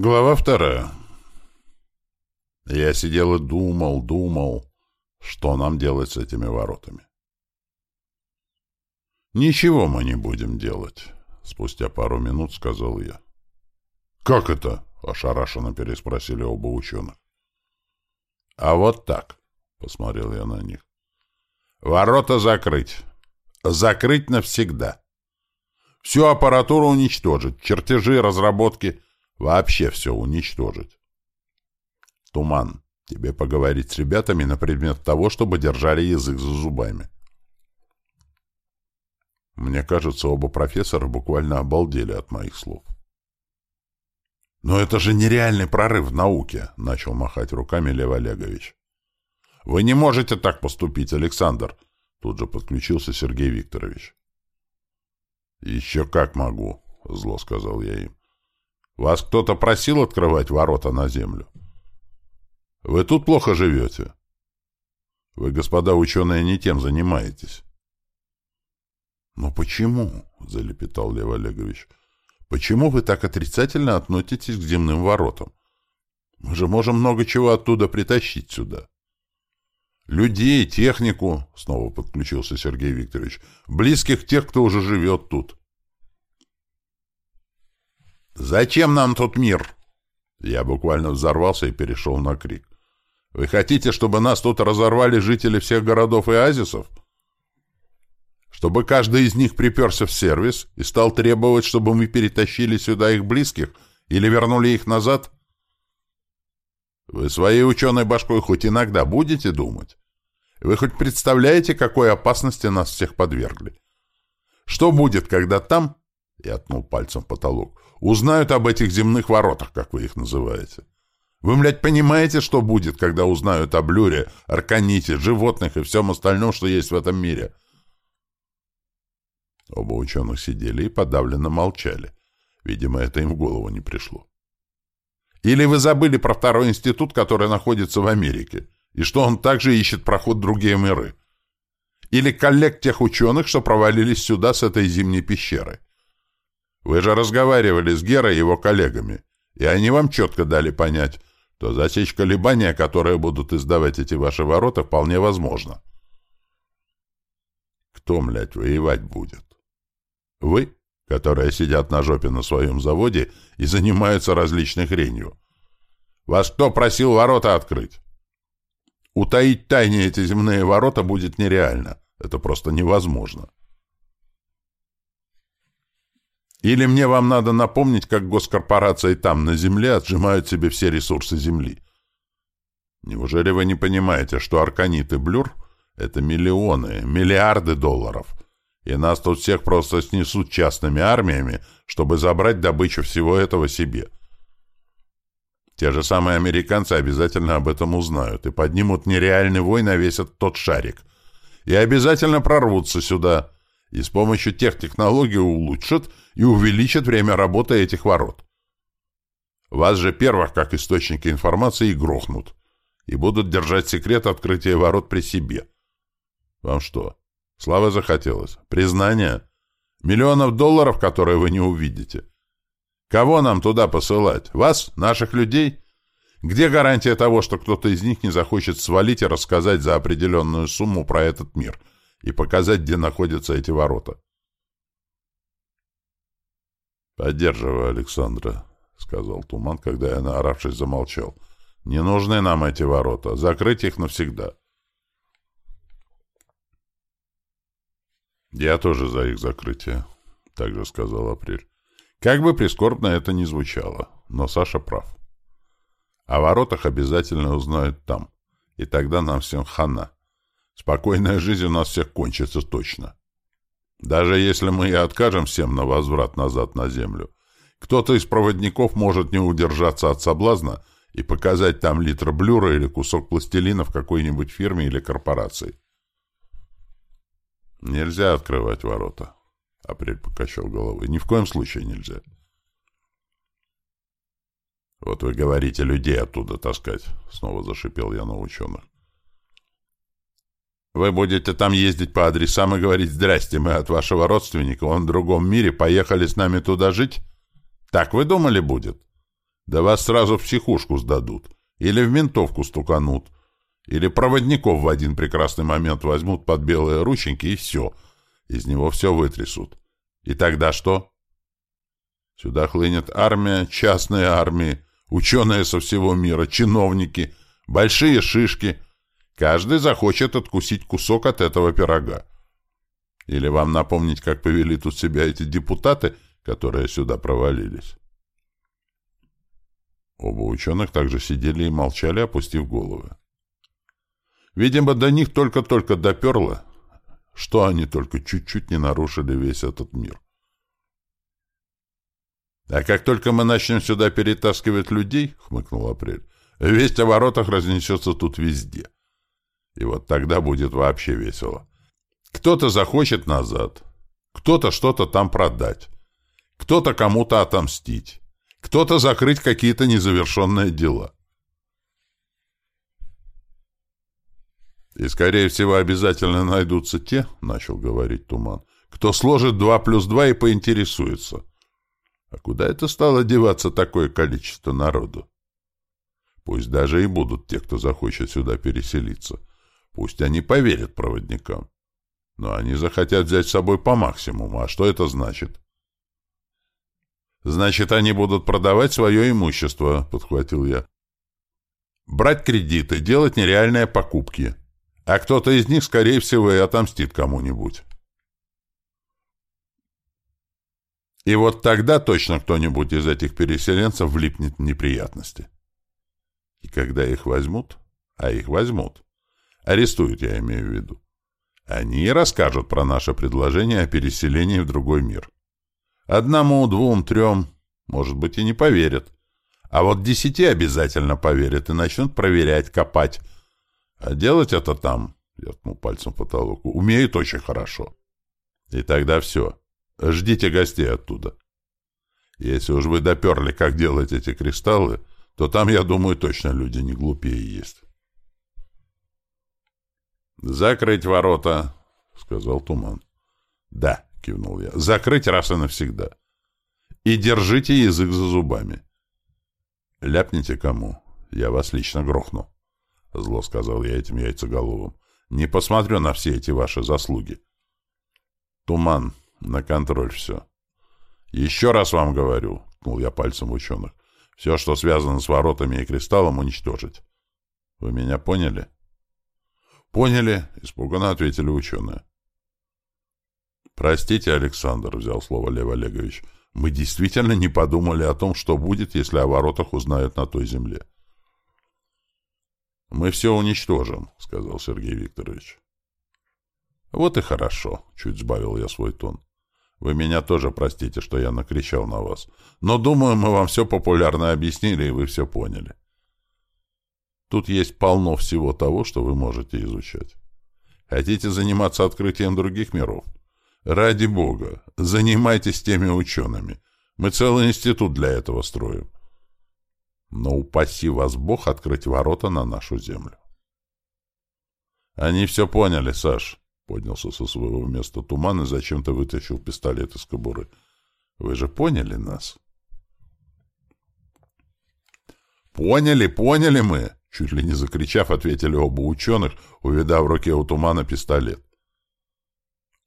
Глава вторая. Я сидел и думал, думал, что нам делать с этими воротами. «Ничего мы не будем делать», — спустя пару минут сказал я. «Как это?» — ошарашенно переспросили оба ученых. «А вот так», — посмотрел я на них. «Ворота закрыть. Закрыть навсегда. Всю аппаратуру уничтожить, чертежи, разработки — Вообще все уничтожить. Туман. Тебе поговорить с ребятами на предмет того, чтобы держали язык за зубами. Мне кажется, оба профессора буквально обалдели от моих слов. «Но это же нереальный прорыв в науке», — начал махать руками Лев Олегович. «Вы не можете так поступить, Александр», — тут же подключился Сергей Викторович. «Еще как могу», — зло сказал я им. Вас кто-то просил открывать ворота на землю? Вы тут плохо живете? Вы, господа ученые, не тем занимаетесь. «Но почему?» — залепетал Лев Олегович. «Почему вы так отрицательно относитесь к земным воротам? Мы же можем много чего оттуда притащить сюда». «Людей, технику», — снова подключился Сергей Викторович, «близких тех, кто уже живет тут. «Зачем нам тут мир?» Я буквально взорвался и перешел на крик. «Вы хотите, чтобы нас тут разорвали жители всех городов и оазисов? Чтобы каждый из них приперся в сервис и стал требовать, чтобы мы перетащили сюда их близких или вернули их назад? Вы своей ученой башкой хоть иногда будете думать? Вы хоть представляете, какой опасности нас всех подвергли? Что будет, когда там я отнул пальцем потолок. «Узнают об этих земных воротах, как вы их называете. Вы, блядь, понимаете, что будет, когда узнают о блюре, арканите, животных и всем остальном, что есть в этом мире?» Оба ученых сидели и подавленно молчали. Видимо, это им в голову не пришло. «Или вы забыли про второй институт, который находится в Америке, и что он также ищет проход в другие миры? Или коллег тех ученых, что провалились сюда с этой зимней пещеры?» Вы же разговаривали с Герой и его коллегами, и они вам четко дали понять, что засечь колебания, которые будут издавать эти ваши ворота, вполне возможно. Кто, млядь, воевать будет? Вы, которые сидят на жопе на своем заводе и занимаются различной хренью. Вас кто просил ворота открыть? Утаить тайне эти земные ворота будет нереально. Это просто невозможно. Или мне вам надо напомнить, как госкорпорации там, на Земле, отжимают себе все ресурсы Земли? Неужели вы не понимаете, что Арканит и Блюр — это миллионы, миллиарды долларов, и нас тут всех просто снесут частными армиями, чтобы забрать добычу всего этого себе? Те же самые американцы обязательно об этом узнают и поднимут нереальный вой на весь этот тот шарик. И обязательно прорвутся сюда — и с помощью тех технологий улучшат и увеличат время работы этих ворот. Вас же первых, как источники информации, грохнут, и будут держать секрет открытия ворот при себе. Вам что, славы захотелось? Признание? Миллионов долларов, которые вы не увидите? Кого нам туда посылать? Вас? Наших людей? Где гарантия того, что кто-то из них не захочет свалить и рассказать за определенную сумму про этот мир – и показать, где находятся эти ворота. «Поддерживаю Александра», — сказал Туман, когда я, наоравшись, замолчал. «Не нужны нам эти ворота. Закрыть их навсегда». «Я тоже за их закрытие», — также сказал Апрель. Как бы прискорбно это ни звучало, но Саша прав. О воротах обязательно узнают там, и тогда нам всем хана. Спокойная жизнь у нас всех кончится точно. Даже если мы и откажем всем на возврат назад на землю, кто-то из проводников может не удержаться от соблазна и показать там литр блюра или кусок пластилина в какой-нибудь фирме или корпорации. Нельзя открывать ворота. Апрель покачал головой. Ни в коем случае нельзя. Вот вы говорите, людей оттуда таскать. Снова зашипел я на ученых. Вы будете там ездить по адресам и говорить «Здрасте, мы от вашего родственника, он в другом мире, поехали с нами туда жить?» Так вы думали будет? Да вас сразу в психушку сдадут. Или в ментовку стуканут. Или проводников в один прекрасный момент возьмут под белые рученьки и все. Из него все вытрясут. И тогда что? Сюда хлынет армия, частные армии, ученые со всего мира, чиновники, большие шишки. Каждый захочет откусить кусок от этого пирога. Или вам напомнить, как повели тут себя эти депутаты, которые сюда провалились? Оба ученых также сидели и молчали, опустив головы. Видимо, до них только-только доперло, что они только чуть-чуть не нарушили весь этот мир. «А как только мы начнем сюда перетаскивать людей, — хмыкнул Апрель, — весть о воротах разнесется тут везде. И вот тогда будет вообще весело. Кто-то захочет назад, кто-то что-то там продать, кто-то кому-то отомстить, кто-то закрыть какие-то незавершенные дела. И, скорее всего, обязательно найдутся те, — начал говорить Туман, — кто сложит два плюс два и поинтересуется. А куда это стало деваться такое количество народу? Пусть даже и будут те, кто захочет сюда переселиться. Пусть они поверят проводникам. Но они захотят взять с собой по максимуму. А что это значит? Значит, они будут продавать свое имущество, подхватил я. Брать кредиты, делать нереальные покупки. А кто-то из них, скорее всего, и отомстит кому-нибудь. И вот тогда точно кто-нибудь из этих переселенцев влипнет в неприятности. И когда их возьмут, а их возьмут, арестуют, я имею в виду, они расскажут про наше предложение о переселении в другой мир. Одному, двум, трем, может быть, и не поверят. А вот десяти обязательно поверят и начнут проверять, копать, а делать это там, я ткнул пальцем в потолок, умеют очень хорошо. И тогда все. Ждите гостей оттуда. Если уж вы доперли, как делать эти кристаллы, то там, я думаю, точно люди не глупее есть. «Закрыть ворота», — сказал Туман. «Да», — кивнул я, — «закрыть раз и навсегда. И держите язык за зубами». «Ляпните кому, я вас лично грохну». — зло сказал я этим яйцеголовым. — Не посмотрю на все эти ваши заслуги. — Туман, на контроль все. — Еще раз вам говорю, — ткнул я пальцем в ученых, — все, что связано с воротами и кристаллом, уничтожить. — Вы меня поняли? — Поняли, — испуганно ответили ученые. — Простите, Александр, — взял слово Лев Олегович, — мы действительно не подумали о том, что будет, если о воротах узнают на той земле. — «Мы все уничтожим», — сказал Сергей Викторович. «Вот и хорошо», — чуть сбавил я свой тон. «Вы меня тоже простите, что я накричал на вас. Но, думаю, мы вам все популярно объяснили, и вы все поняли. Тут есть полно всего того, что вы можете изучать. Хотите заниматься открытием других миров? Ради бога, занимайтесь теми учеными. Мы целый институт для этого строим. Но упаси вас Бог открыть ворота на нашу землю. Они все поняли, Саш, поднялся со своего места туман и зачем-то вытащил пистолет из кобуры. Вы же поняли нас? Поняли, поняли мы, чуть ли не закричав, ответили оба ученых, увидав в руке у тумана пистолет.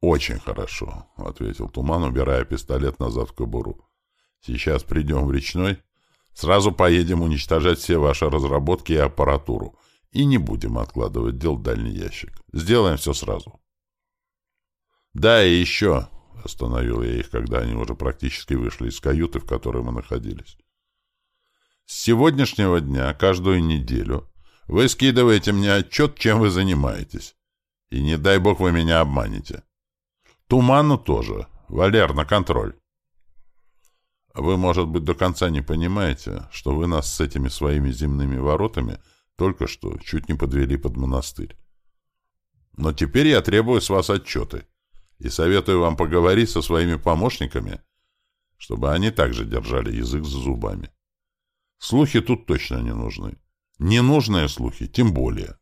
«Очень хорошо», — ответил Туман, убирая пистолет назад в кобуру. «Сейчас придем в речной, Сразу поедем уничтожать все ваши разработки и аппаратуру. И не будем откладывать дел в дальний ящик. Сделаем все сразу. Да, и еще, — остановил я их, когда они уже практически вышли из каюты, в которой мы находились. С сегодняшнего дня, каждую неделю, вы скидываете мне отчет, чем вы занимаетесь. И не дай бог вы меня обманете. Туману тоже. Валер, на контроль. Вы, может быть, до конца не понимаете, что вы нас с этими своими земными воротами только что чуть не подвели под монастырь. Но теперь я требую с вас отчеты и советую вам поговорить со своими помощниками, чтобы они также держали язык за зубами. Слухи тут точно не нужны. Ненужные слухи, тем более.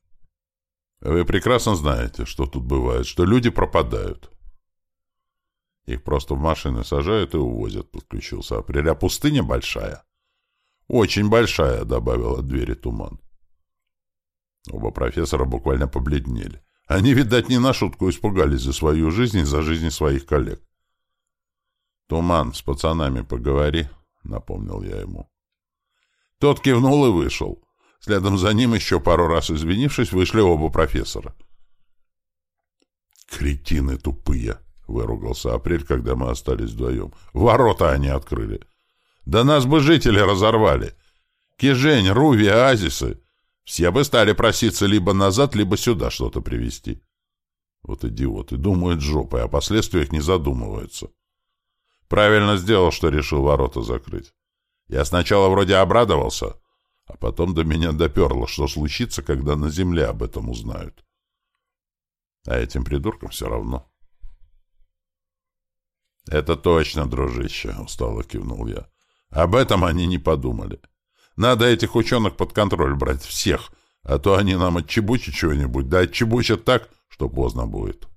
Вы прекрасно знаете, что тут бывает, что люди пропадают. Их просто в машины сажают и увозят, подключился апрель. А пустыня большая. «Очень большая», — добавил от двери туман. Оба профессора буквально побледнели. Они, видать, не на шутку испугались за свою жизнь и за жизнь своих коллег. «Туман, с пацанами поговори», — напомнил я ему. Тот кивнул и вышел. Следом за ним, еще пару раз извинившись, вышли оба профессора. «Кретины тупые!» — выругался Апрель, когда мы остались вдвоем. «Ворота они открыли! Да нас бы жители разорвали! Кижень, Руви, Оазисы! Все бы стали проситься либо назад, либо сюда что-то привезти. Вот идиоты, думают жопой, о последствиях не задумываются. Правильно сделал, что решил ворота закрыть. Я сначала вроде обрадовался, а потом до меня доперло, что случится, когда на земле об этом узнают. А этим придуркам все равно. «Это точно, дружище», — устало кивнул я. «Об этом они не подумали. Надо этих ученых под контроль брать, всех, а то они нам отчебучат чего-нибудь, да отчебучат так, что поздно будет».